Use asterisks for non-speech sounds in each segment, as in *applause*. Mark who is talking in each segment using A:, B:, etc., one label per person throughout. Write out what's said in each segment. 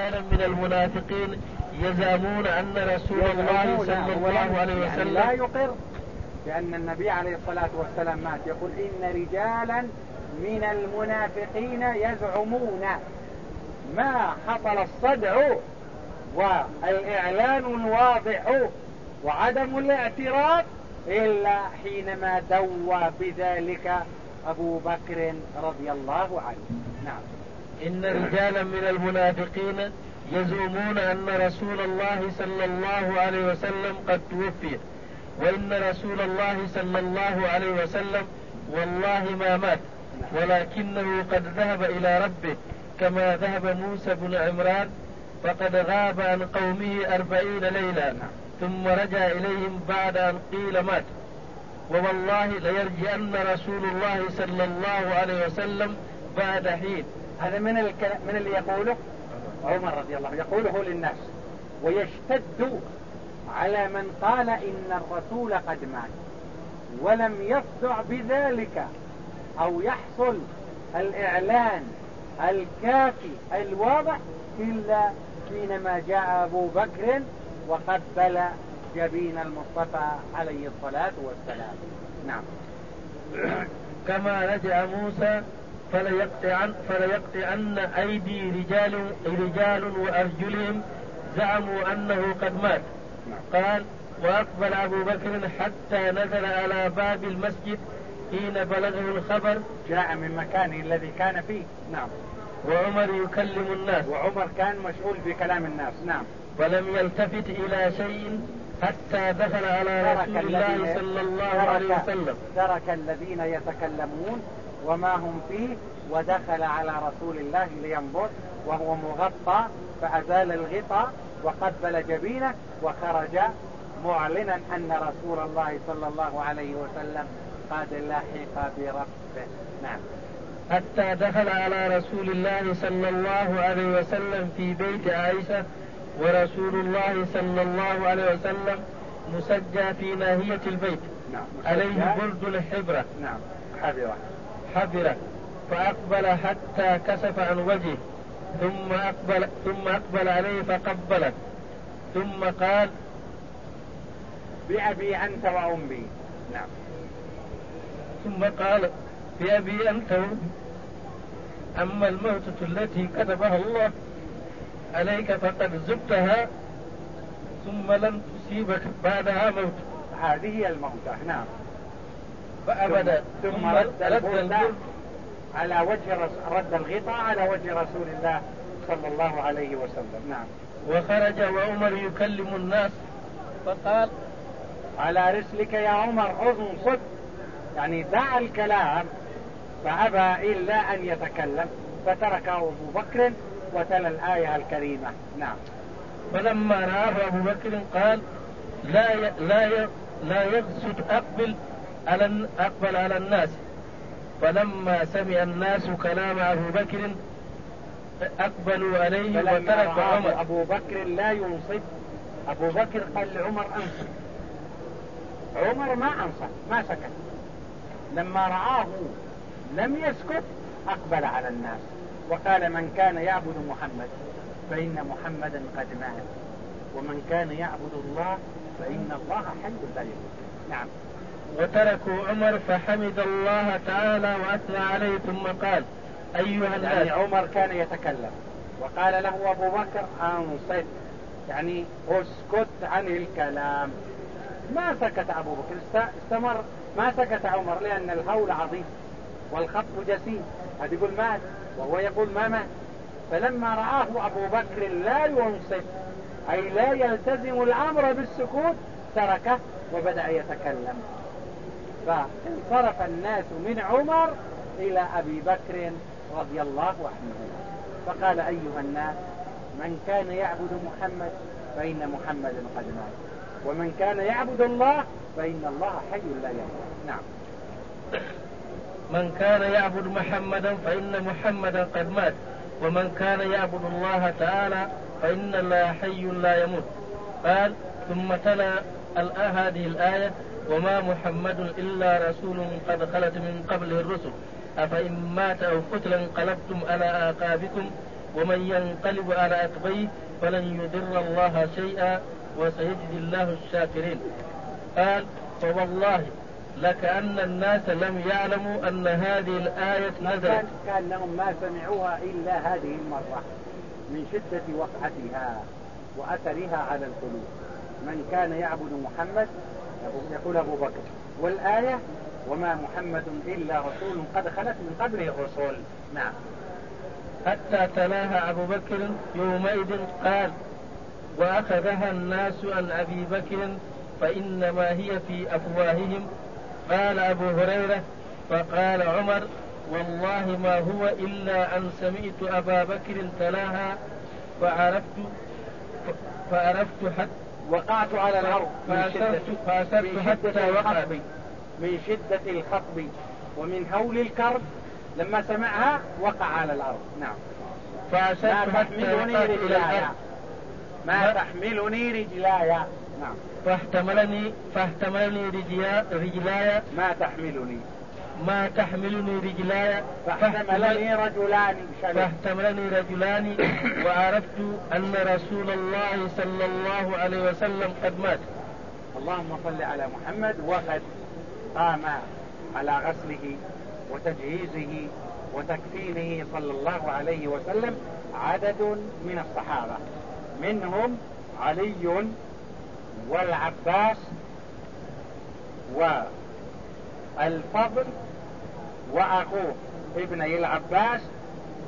A: كان من المنافقين يزعمون أن رسول الله صلى الله عليه وسلم يعني
B: لا يقر بأن النبي عليه الصلاة والسلام مات. يقول إن رجالا من المنافقين يزعمون ما حصل الصدع والإعلان الواضح وعدم الاعتراف إلا حينما دوى بذلك أبو بكر رضي الله عنه. نعم.
A: إن رجالا من المنافقين يزعمون أن رسول الله صلى الله عليه وسلم قد توفي. وإن رسول الله صلى الله عليه وسلم والله ما مات ولكنه قد ذهب إلى ربه كما ذهب موسى بن عمران فقد غاب عن قومه أربعين ليلة ثم رجع إليهم بعد أن قيل مات. ووالله ليرجعن رسول الله صلى الله عليه وسلم بعد حين.
B: هذا من من اللي يقوله عمر رضي الله يقوله للناس. ويشتد على من قال إن الرسول قد مات. ولم يصدع بذلك أو يحصل الإعلان الكافي الواضح إلا حينما جاء أبو بكر وقبل جبين المصطفى عليه الصلاة والسلام. نعم.
A: كما رجع موسى فليقطعن, فليقطعن أيدي رجال, رجال وأرجلهم زعموا أنه قد مات. قال وأقبل أبو بكر حتى نزل على باب المسجد حين بلغه الخبر.
B: جاء من مكانه الذي كان فيه. نعم.
A: وعمر يكلم الناس.
B: وعمر كان مشغول بكلام الناس. نعم.
A: ولم يلتفت إلى شيء حتى دخل على رسول الله صلى الله عليه وسلم.
B: ترك الذين يتكلمون وما هم فيه ودخل على رسول الله لينظر وهو مغطى فأزال الغطاء وقبل جبينه وخرج معلنا أن رسول الله صلى الله عليه وسلم قد لحق بربه. نعم.
A: حتى دخل على رسول الله صلى الله عليه وسلم في بيت عائشة ورسول الله صلى الله عليه وسلم مسجى في ناهية البيت نعم. عليه برد الحبرة.
B: نعم حبرة
A: حبرة فأقبل حتى كسف عن وجهه ثم أقبل ثم أقبل عليه فقبله ثم قال
B: بأبي أنت وأمي. نعم.
A: ثم قال بأبي أنت وأمي. أما الموتة التي كتبها الله عليك فقد زبتها ثم لم تصيبك بعدها موت.
B: هذه هي الموتة. نعم.
A: فأبدا
B: ثم, رد, رد على وجه رد الغطاء على وجه رسول الله صلى الله عليه وسلم. نعم.
A: وخرج وعمر يكلم الناس فقال
B: على رسلك يا عمر صد. يعني دع الكلام فأبى إلا أن يتكلم فتركه أبو بكر وتلا الآية الكريمة. نعم.
A: فلما رآه أبو بكر قال لا ي... لا ي... لا يغسد أقبل على أقبل على الناس. فلما سمع الناس كلام أبو بكر أقبلوا عليه وترك عمر.
B: أبو بكر لا ينصب. أبو بكر قال لعمر أنصب. عمر ما أنصب ما سكت. لما رآه لم يسكت أقبل على الناس. وقال من كان يعبد محمد فإن محمدا قد مات. ومن كان يعبد الله فإن الله حي لا يموت. نعم.
A: وتركوا عمر فحمد الله تعالى وأثنى عليه ثم قال أيها الناس.
B: يعني عمر كان يتكلم وقال له أبو بكر أنصت يعني اسكت عن الكلام. ما سكت أبو بكر استمر. ما سكت عمر لأن الهول عظيم والخط جسيم. هذا يقول مات وهو يقول ما مات. فلما رآه أبو بكر لا ينصت أي لا يلتزم الأمر بالسكوت تركه وبدأ يتكلم. فانصرف الناس من عمر إلى أبي بكر رضي الله عنه. فقال أيها الناس من كان يعبد محمد فإن محمدا قد مات. ومن كان يعبد الله فإن الله حي لا يموت. نعم.
A: من كان يعبد محمدا فإن محمدا قد مات. ومن كان يعبد الله تعالى فإن الله حي لا يموت. قال ثم تلا هذه الآية وما محمد إلا رسول قد خلت من قبله الرسل. أفإن مات أو قتل انقلبتم على آقابكم ومن ينقلب على عقبيه فلن يضر الله شيئا وسيجزي الله الشاكرين. قال فوالله لكأن الناس لم يعلموا أن هذه الآية نزلت.
B: كأنهم ما سمعوها إلا هذه المرة من شدة وقعتها وأثرها على القلوب. من كان يعبد محمد يقول أبو بكر والآية وما محمد إلا رسول قد خلت من قبله الرسل نعم.
A: حتى تلاها أبو بكر يومئذ قال وأخذها الناس عن أبي بكر فإنما هي في أفواههم. قال أبو هريرة فقال عمر والله ما هو إلا أن سمعت أبا بكر تلاها فعرفت فعرفت حتى
B: وقعت على الأرض
A: فأسرت, فأسرت حتى وقعت.
B: من شدة الخطب. ومن هول الكرب لما سمعها وقع على الأرض. نعم.
A: فأسرت
B: حتى وقعت إلى الأرض. ما تحملني رجلاي. نعم.
A: فاحتملني فاحتملني رجلاي.
B: ما تحملني.
A: ما تحملني رجلاي
B: فاحتملني رجلان
A: فاحتملني رجلان. *coughs* وعرفت أن رسول الله صلى الله عليه وسلم قد مات.
B: اللهم صل على محمد وقد قام على غسله وتجهيزه وتكفينه صلى الله عليه وسلم. عدد من الصحابة منهم علي والعباس والفضل وأخوه ابني العباس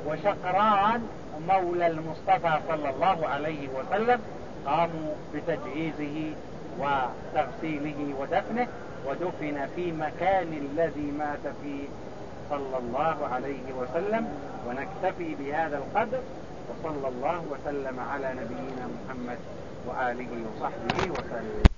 B: وشقران مولى المصطفى صلى الله عليه وسلم قاموا بتجهيزه وتغسيله ودفنه ودفن في مكان الذي مات فيه صلى الله عليه وسلم. ونكتفي بهذا القدر وصلى الله وسلم على نبينا محمد وآله وصحبه وسلم.